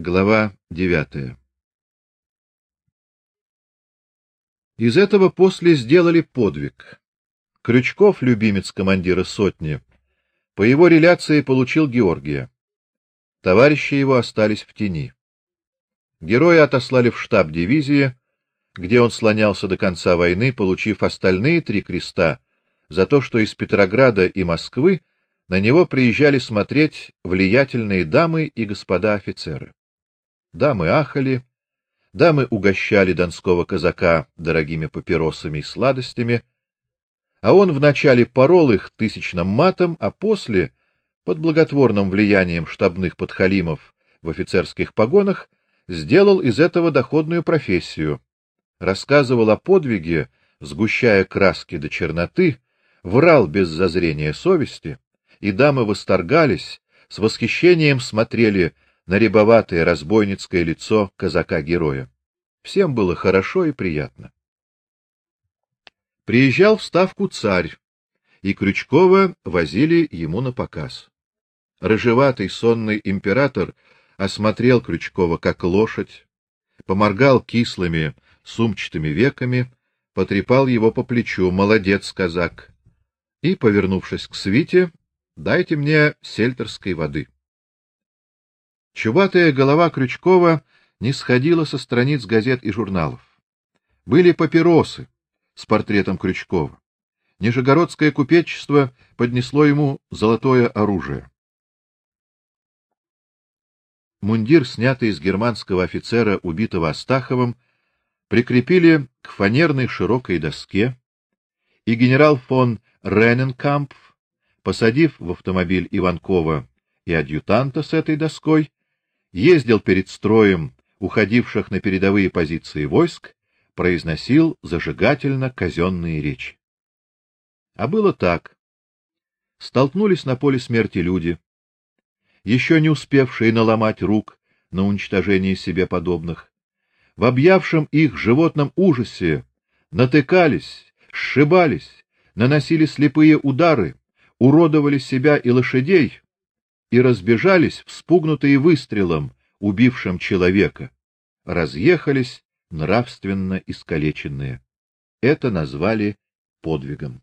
Глава девятая. Из этого после сделали подвиг. Крючков, любимец командира сотни, по его реляции получил Георгия. Товарищи его остались в тени. Героя отослали в штаб дивизии, где он слонялся до конца войны, получив остальные три креста за то, что из Петрограда и Москвы на него приезжали смотреть влиятельные дамы и господа офицеры. Дамы ахали, дамы угощали донского казака дорогими папиросами и сладостями, а он вначале порол их тысячным матом, а после, под благотворным влиянием штабных подхалимов в офицерских погонах, сделал из этого доходную профессию. Рассказывал о подвиге, сгущая краски до черноты, врал без зазрения совести, и дамы восторгались, с восхищением смотрели на рябоватое разбойницкое лицо казака-героя. Всем было хорошо и приятно. Приезжал в ставку царь, и Крючкова возили ему на показ. Рыжеватый сонный император осмотрел Крючкова как лошадь, поморгал кислыми сумчатыми веками, потрепал его по плечу: "Молодец, казак". И, повернувшись к свите, "Дайте мне сельтерской воды". Чубатая голова Крючкова не сходила со страниц газет и журналов. Были папиросы с портретом Крючкова. Нижегородское купечество поднесло ему золотое оружие. Мундир, снятый из германского офицера, убитого Астаховым, прикрепили к фанерной широкой доске, и генерал фон Рененкамп, посадив в автомобиль Иванкова и адъютанта с этой доской, ездил перед строем уходивших на передовые позиции войск, произносил зажигательно казенные речи. А было так. Столкнулись на поле смерти люди, еще не успевшие наломать рук на уничтожение себе подобных, в объявшем их животном ужасе натыкались, сшибались, наносили слепые удары, уродовали себя и лошадей и разбежались, вспугнутые выстрелом, убившим человека, разъехались нравственно искалеченные. Это назвали подвигом.